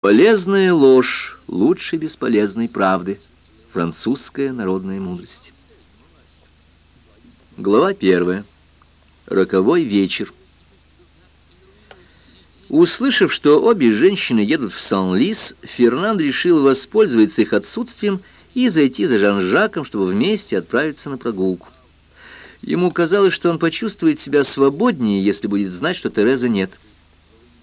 Полезная ложь лучше бесполезной правды. Французская народная мудрость. Глава первая. Роковой вечер. Услышав, что обе женщины едут в Сан-Лис, Фернанд решил воспользоваться их отсутствием и зайти за Жан-Жаком, чтобы вместе отправиться на прогулку. Ему казалось, что он почувствует себя свободнее, если будет знать, что Терезы нет. —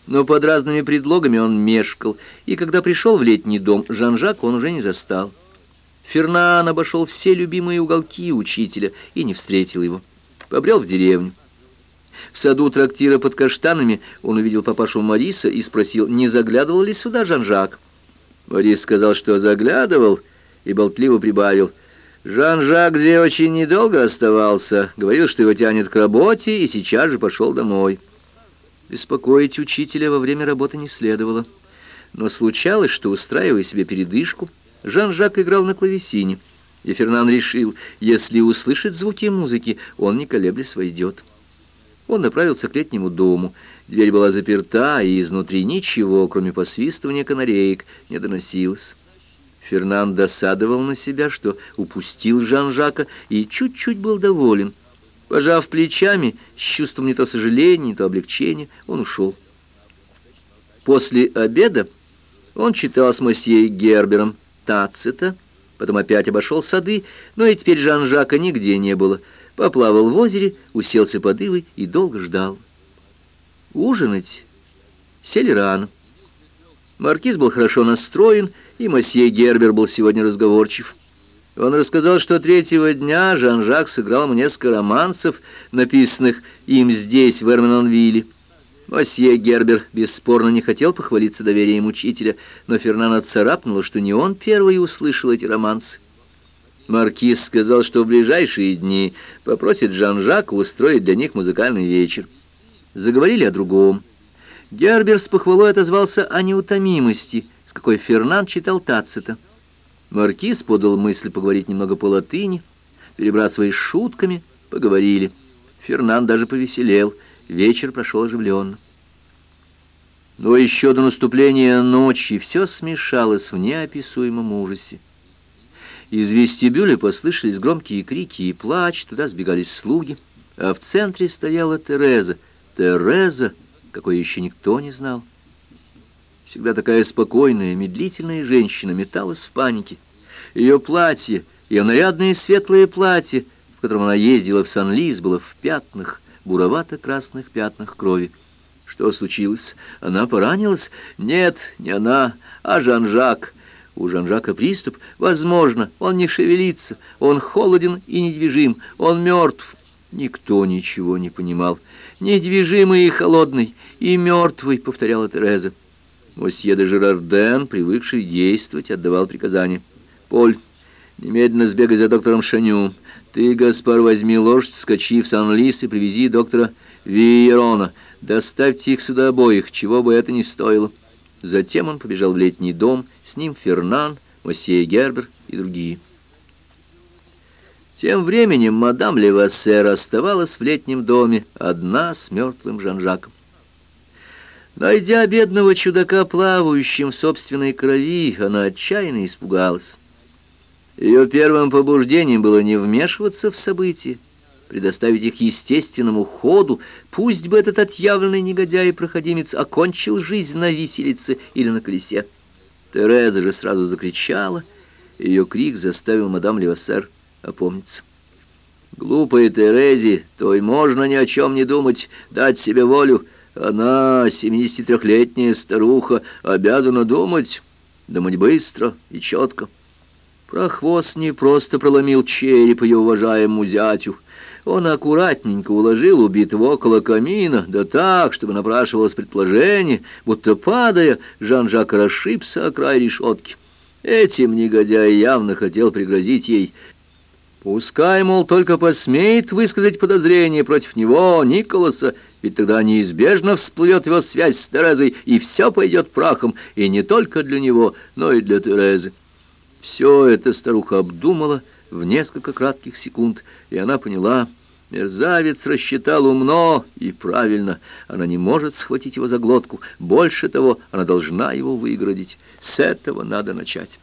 но под разными предлогами он мешкал, и когда пришел в летний дом, Жан-Жак он уже не застал. Фернан обошел все любимые уголки учителя и не встретил его. Побрел в деревню. В саду трактира под каштанами он увидел папашу Мариса и спросил, не заглядывал ли сюда Жан-Жак. Марис сказал, что заглядывал, и болтливо прибавил. Жан-Жак где очень недолго оставался, говорил, что его тянет к работе, и сейчас же пошел домой. Беспокоить учителя во время работы не следовало. Но случалось, что, устраивая себе передышку, Жан-Жак играл на клавесине, и Фернан решил, если услышит звуки музыки, он, не колеблясь, войдет. Он направился к летнему дому. Дверь была заперта, и изнутри ничего, кроме посвистывания канареек, не доносилось. Фернан досадовал на себя, что упустил Жан-Жака, и чуть-чуть был доволен — Пожав плечами, с чувством не то сожаления, не то облегчения, он ушел. После обеда он читал с мосье Гербером Тацита, потом опять обошел сады, но и теперь Жан-Жака нигде не было. Поплавал в озере, уселся под ивой и долго ждал. Ужинать сели рано. Маркиз был хорошо настроен, и мосье Гербер был сегодня разговорчив. Он рассказал, что третьего дня Жан-Жак сыграл мне несколько романсов, написанных им здесь, в Эрменонвилле. Мосье Гербер бесспорно не хотел похвалиться доверием учителя, но Фернана царапнуло, что не он первый услышал эти романсы. Маркиз сказал, что в ближайшие дни попросит Жан-Жака устроить для них музыкальный вечер. Заговорили о другом. Гербер с похвалой отозвался о неутомимости, с какой Фернан читал Тацита. Маркиз подал мысль поговорить немного по-латыни, перебрасываясь шутками, поговорили. Фернан даже повеселел, вечер прошел оживленно. Но еще до наступления ночи все смешалось в неописуемом ужасе. Из вестибюля послышались громкие крики и плач, туда сбегались слуги, а в центре стояла Тереза. Тереза, какой еще никто не знал. Всегда такая спокойная, медлительная женщина металась в панике. Ее платье, ее нарядное светлое платье, в котором она ездила в Сан-Лис, было в пятнах, буровато-красных пятнах крови. Что случилось? Она поранилась? Нет, не она, а Жан-Жак. У Жан-Жака приступ? Возможно, он не шевелится, он холоден и недвижим, он мертв. Никто ничего не понимал. «Недвижимый и холодный, и мертвый», — повторяла Тереза. Мосье де Жерарден, привыкший действовать, отдавал приказания. «Поль, немедленно сбегай за доктором Шаню. Ты, Гаспар, возьми лошадь, скачи в Сан-Лис и привези доктора Виерона. Доставьте их сюда обоих, чего бы это ни стоило». Затем он побежал в летний дом, с ним Фернан, Мосье Гербер и другие. Тем временем мадам Левассер оставалась в летнем доме, одна с мертвым Жан-Жаком. Найдя бедного чудака, плавающим в собственной крови, она отчаянно испугалась. Ее первым побуждением было не вмешиваться в события, предоставить их естественному ходу, пусть бы этот отъявленный негодяй и проходимец окончил жизнь на виселице или на колесе. Тереза же сразу закричала, ее крик заставил мадам Левассер опомниться. «Глупой Терезе, той можно ни о чем не думать, дать себе волю». Она, семидесятитрехлетняя старуха, обязана думать, думать быстро и четко. Прохвост не просто проломил череп ее уважаемому зятю. Он аккуратненько уложил убитого около камина, да так, чтобы напрашивалось предположение, будто, падая, Жан-Жак расшибся о край решетки. Этим негодяй явно хотел пригрозить ей. Пускай, мол, только посмеет высказать подозрение против него, Николаса, ведь тогда неизбежно всплывет его связь с Терезой, и все пойдет прахом, и не только для него, но и для Терезы. Все это старуха обдумала в несколько кратких секунд, и она поняла, Мерзавец рассчитал умно и правильно. Она не может схватить его за глотку. Больше того, она должна его выгородить. С этого надо начать.